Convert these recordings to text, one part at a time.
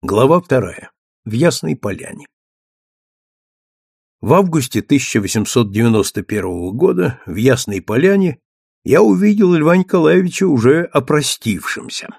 Глава вторая. В Ясной Поляне. В августе 1891 года в Ясной Поляне я увидел Льва Николаевича уже опростившимся.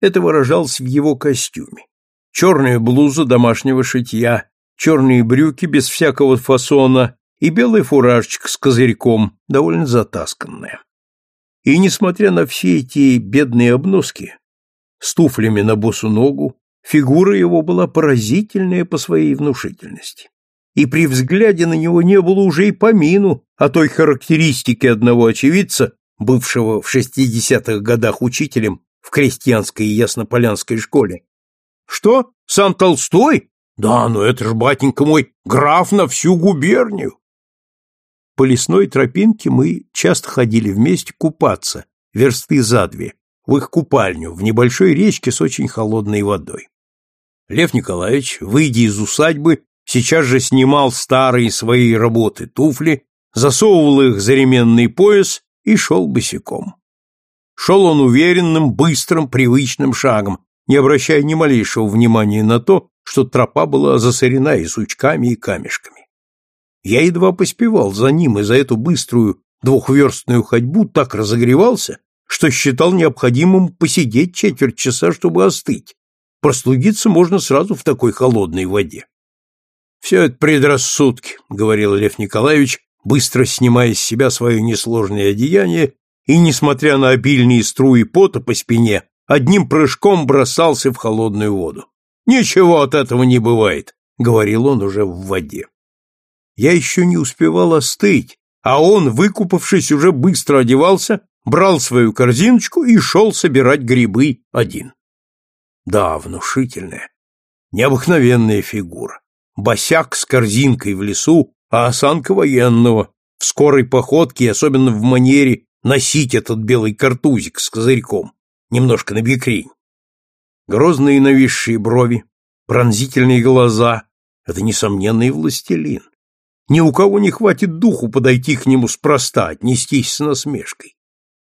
Это выражалось в его костюме. Черная блуза домашнего шитья, черные брюки без всякого фасона и белый фуражечка с козырьком, довольно затасканная. И несмотря на все эти бедные обноски, с туфлями на босу ногу, фигура его была поразительная по своей внушительности. И при взгляде на него не было уже и помину о той характеристике одного очевидца, бывшего в шестидесятых годах учителем в крестьянской яснополянской школе. «Что? Сам Толстой? Да, ну это ж, батенька мой, граф на всю губернию!» По лесной тропинке мы часто ходили вместе купаться, версты за две, в их купальню, в небольшой речке с очень холодной водой. Лев Николаевич, выйдя из усадьбы, сейчас же снимал старые свои работы туфли, засовывал их за ременный пояс и шел босиком. Шел он уверенным, быстрым, привычным шагом, не обращая ни малейшего внимания на то, что тропа была засорена и сучками, и камешками. Я едва поспевал за ним, и за эту быструю двухверстную ходьбу так разогревался, что считал необходимым посидеть четверть часа, чтобы остыть. Простудиться можно сразу в такой холодной воде. «Все это предрассудки», — говорил Лев Николаевич, быстро снимая с себя свое несложное одеяние и, несмотря на обильные струи пота по спине, одним прыжком бросался в холодную воду. «Ничего от этого не бывает», — говорил он уже в воде. Я еще не успевал остыть, а он, выкупавшись, уже быстро одевался брал свою корзиночку и шел собирать грибы один. Да, внушительная, необыкновенная фигура. Босяк с корзинкой в лесу, а осанка военного, в скорой походке особенно в манере носить этот белый картузик с козырьком, немножко на бекрень. Грозные нависшие брови, пронзительные глаза — это несомненный властелин. Ни у кого не хватит духу подойти к нему спроста, отнестись с насмешкой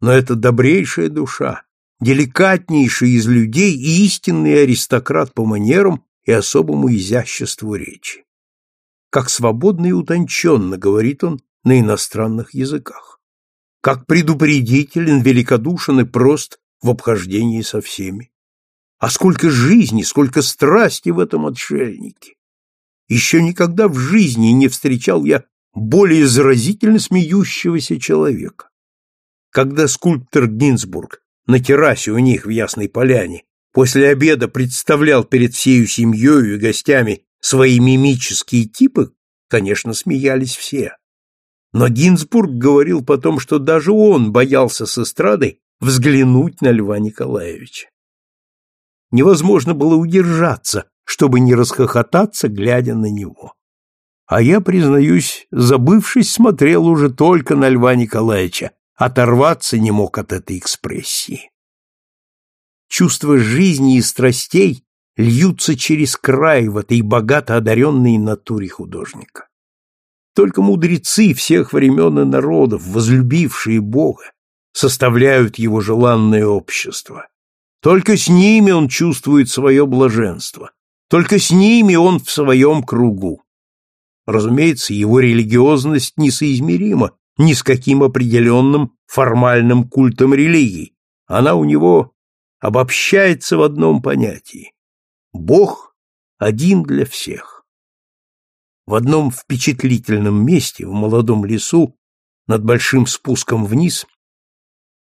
но это добрейшая душа, деликатнейший из людей и истинный аристократ по манерам и особому изяществу речи. Как свободно и утонченно говорит он на иностранных языках. Как предупредителен, великодушен и прост в обхождении со всеми. А сколько жизни, сколько страсти в этом отшельнике! Еще никогда в жизни не встречал я более заразительно смеющегося человека когда скульптор Гинзбург на террасе у них в Ясной Поляне после обеда представлял перед всею семьей и гостями свои мимические типы, конечно, смеялись все. Но Гинзбург говорил потом, что даже он боялся с эстрады взглянуть на Льва Николаевича. Невозможно было удержаться, чтобы не расхохотаться, глядя на него. А я, признаюсь, забывшись, смотрел уже только на Льва Николаевича, оторваться не мог от этой экспрессии. Чувства жизни и страстей льются через край в этой богато одаренной натуре художника. Только мудрецы всех времен и народов, возлюбившие Бога, составляют его желанное общество. Только с ними он чувствует свое блаженство, только с ними он в своем кругу. Разумеется, его религиозность несоизмерима ни с каким определенным формальным культом религии. Она у него обобщается в одном понятии. Бог один для всех. В одном впечатлительном месте, в молодом лесу, над большим спуском вниз,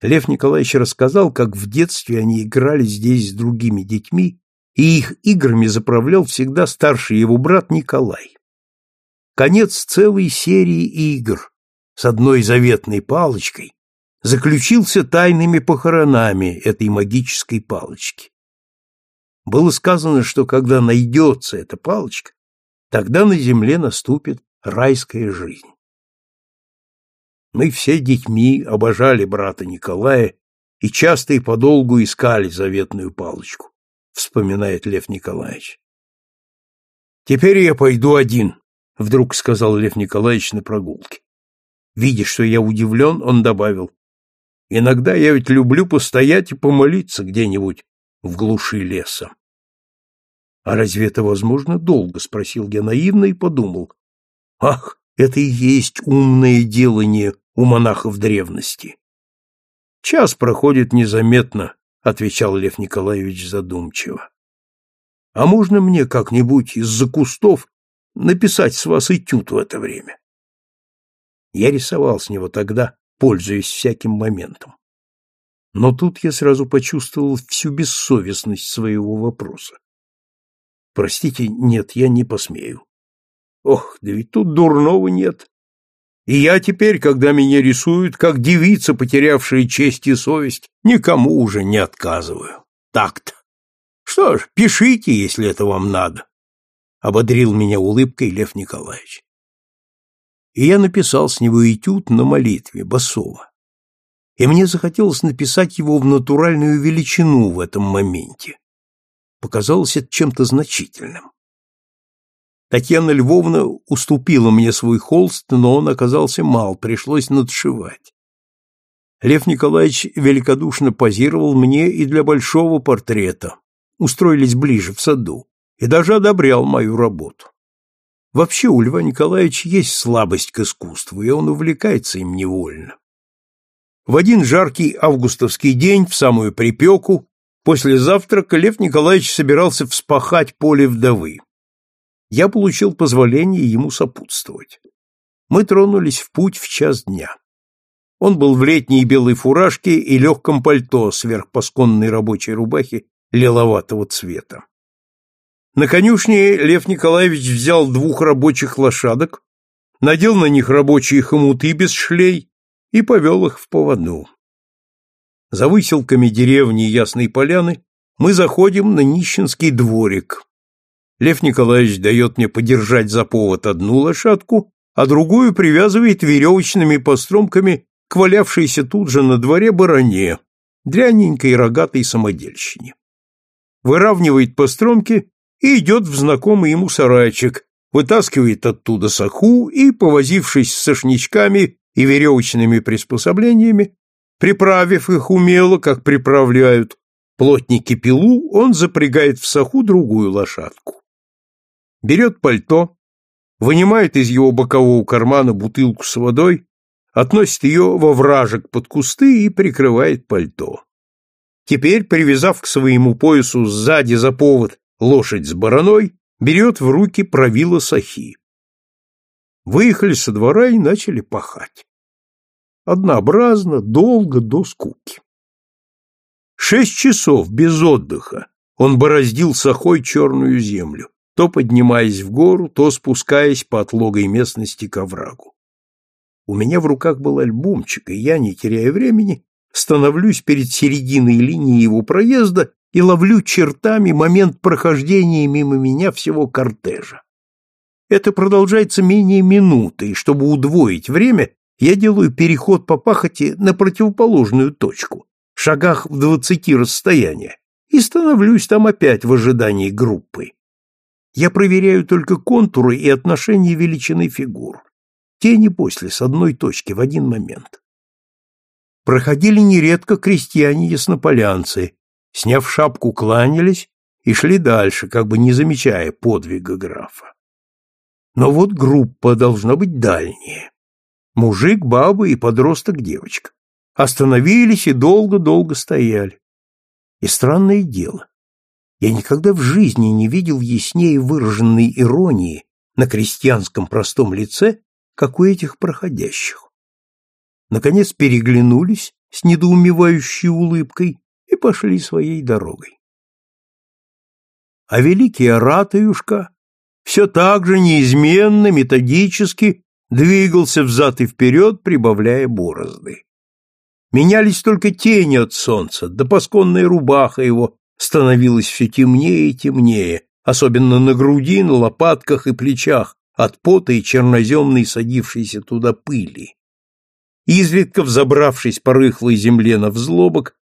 Лев Николаевич рассказал, как в детстве они играли здесь с другими детьми, и их играми заправлял всегда старший его брат Николай. Конец целой серии игр, с одной заветной палочкой заключился тайными похоронами этой магической палочки. Было сказано, что когда найдется эта палочка, тогда на земле наступит райская жизнь. Мы все детьми обожали брата Николая и часто и подолгу искали заветную палочку, вспоминает Лев Николаевич. Теперь я пойду один, вдруг сказал Лев Николаевич на прогулке. Видя, что я удивлен, он добавил, «Иногда я ведь люблю постоять и помолиться где-нибудь в глуши леса». А разве это возможно долго? спросил я наивно и подумал. Ах, это и есть умное делание у монахов древности. Час проходит незаметно, отвечал Лев Николаевич задумчиво. А можно мне как-нибудь из-за кустов написать с вас этюд в это время? Я рисовал с него тогда, пользуясь всяким моментом. Но тут я сразу почувствовал всю бессовестность своего вопроса. Простите, нет, я не посмею. Ох, да ведь тут дурного нет. И я теперь, когда меня рисуют, как девица, потерявшая честь и совесть, никому уже не отказываю. Так-то. Что ж, пишите, если это вам надо. Ободрил меня улыбкой Лев Николаевич. И я написал с него этюд на молитве Басова. И мне захотелось написать его в натуральную величину в этом моменте. Показалось это чем-то значительным. Татьяна Львовна уступила мне свой холст, но он оказался мал, пришлось надшивать. Лев Николаевич великодушно позировал мне и для большого портрета. Устроились ближе, в саду, и даже одобрял мою работу. Вообще у Льва Николаевича есть слабость к искусству, и он увлекается им невольно. В один жаркий августовский день, в самую припеку, после завтрака Лев Николаевич собирался вспахать поле вдовы я получил позволение ему сопутствовать. Мы тронулись в путь в час дня. Он был в летней белой фуражке и легком пальто сверх пасконной рабочей рубахи лиловатого цвета. На конюшне Лев Николаевич взял двух рабочих лошадок, надел на них рабочие хомуты без шлей и повел их в поводу. За выселками деревни Ясной Поляны мы заходим на нищенский дворик, Лев Николаевич дает мне подержать за повод одну лошадку, а другую привязывает веревочными постромками к валявшейся тут же на дворе бароне, дряненькой рогатой самодельщине. Выравнивает постромки и идет в знакомый ему сарайчик, вытаскивает оттуда саху и, повозившись с сошничками и веревочными приспособлениями, приправив их умело, как приправляют плотники пилу, он запрягает в саху другую лошадку берет пальто, вынимает из его бокового кармана бутылку с водой, относит ее во вражек под кусты и прикрывает пальто. Теперь, привязав к своему поясу сзади за повод лошадь с бараной, берет в руки правило сахи. Выехали со двора и начали пахать. Однообразно, долго, до скуки. Шесть часов без отдыха он бороздил сахой черную землю то поднимаясь в гору, то спускаясь по отлогой местности к оврагу. У меня в руках был альбомчик, и я, не теряя времени, становлюсь перед серединой линии его проезда и ловлю чертами момент прохождения мимо меня всего кортежа. Это продолжается менее минуты, и чтобы удвоить время, я делаю переход по пахоте на противоположную точку, шагах в двадцати расстояния, и становлюсь там опять в ожидании группы. Я проверяю только контуры и отношение величины фигур. Тени после, с одной точки, в один момент. Проходили нередко крестьяне-яснополянцы, сняв шапку, кланялись и шли дальше, как бы не замечая подвига графа. Но вот группа должна быть дальняя. Мужик, баба и подросток-девочка. Остановились и долго-долго стояли. И странное дело. Я никогда в жизни не видел яснее выраженной иронии на крестьянском простом лице, как у этих проходящих. Наконец переглянулись с недоумевающей улыбкой и пошли своей дорогой. А великий Аратаюшка все так же неизменно, методически двигался взад и вперед, прибавляя борозды. Менялись только тени от солнца, да пасконная рубаха его становилось все темнее и темнее, особенно на груди, на лопатках и плечах, от пота и черноземной садившейся туда пыли. Изредка взобравшись по рыхлой земле на взлобок,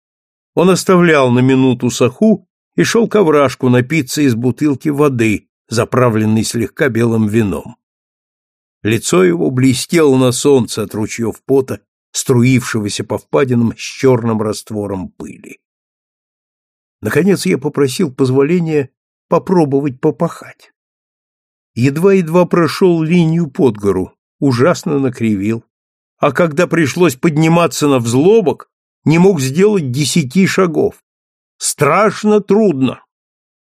он оставлял на минуту саху и шел к овражку напиться из бутылки воды, заправленной слегка белым вином. Лицо его блестело на солнце от ручьев пота, струившегося по впадинам с черным раствором пыли. Наконец я попросил позволения попробовать попахать. Едва-едва прошел линию под гору, ужасно накривил. А когда пришлось подниматься на взлобок, не мог сделать десяти шагов. Страшно трудно.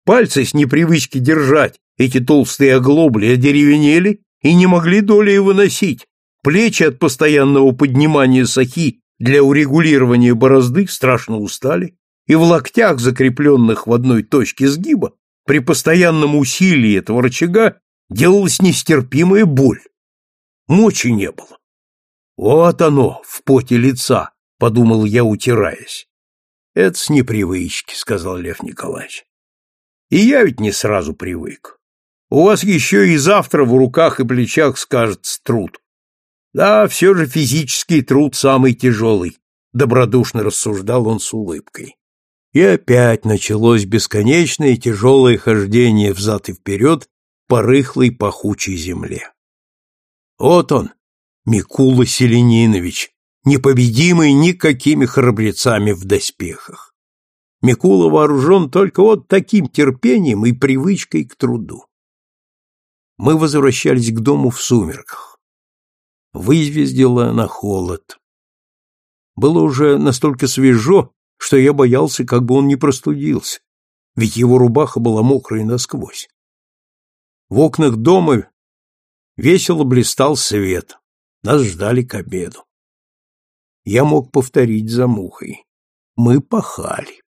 Пальцы с непривычки держать эти толстые оглобли одеревенели и не могли долей выносить. Плечи от постоянного поднимания сахи для урегулирования борозды страшно устали, и в локтях, закрепленных в одной точке сгиба, при постоянном усилии этого рычага делалась нестерпимая боль. Мочи не было. Вот оно, в поте лица, подумал я, утираясь. Это с непривычки, сказал Лев Николаевич. И я ведь не сразу привык. У вас еще и завтра в руках и плечах скажется труд. Да, все же физический труд самый тяжелый, добродушно рассуждал он с улыбкой. И опять началось бесконечное тяжелое хождение взад и вперед по рыхлой пахучей земле. Вот он, Микула Селенинович, непобедимый никакими храбрецами в доспехах. Микула вооружен только вот таким терпением и привычкой к труду. Мы возвращались к дому в сумерках. Вызвездило на холод. Было уже настолько свежо, что я боялся, как бы он не простудился, ведь его рубаха была мокрая насквозь. В окнах дома весело блистал свет. Нас ждали к обеду. Я мог повторить за мухой. Мы пахали.